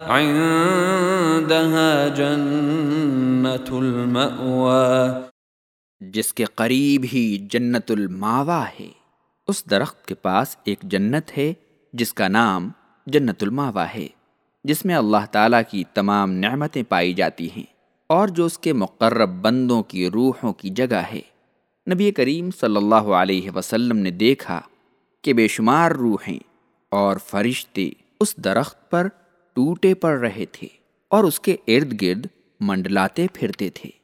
عندها جنة المأوى. جس کے قریب ہی جنت الماوا ہے، اس درخت کے پاس ایک جنت ہے، جس کا نام جنت الماوا ہے، جس میں اللہ تعالیٰ کی تمام نعمتیں پائی جاتی ہیں، اور جو اس کے مقرب بندوں کی روحوں کی جگہ ہے۔ نبی کریم صلی اللہ علیہ وسلم نے دیکھا کہ بے شمار روحیں اور فرشتے اس درخت پر ٹوٹے پڑ رہے تھے اور اس کے ارد گرد منڈلاتے پھرتے تھے۔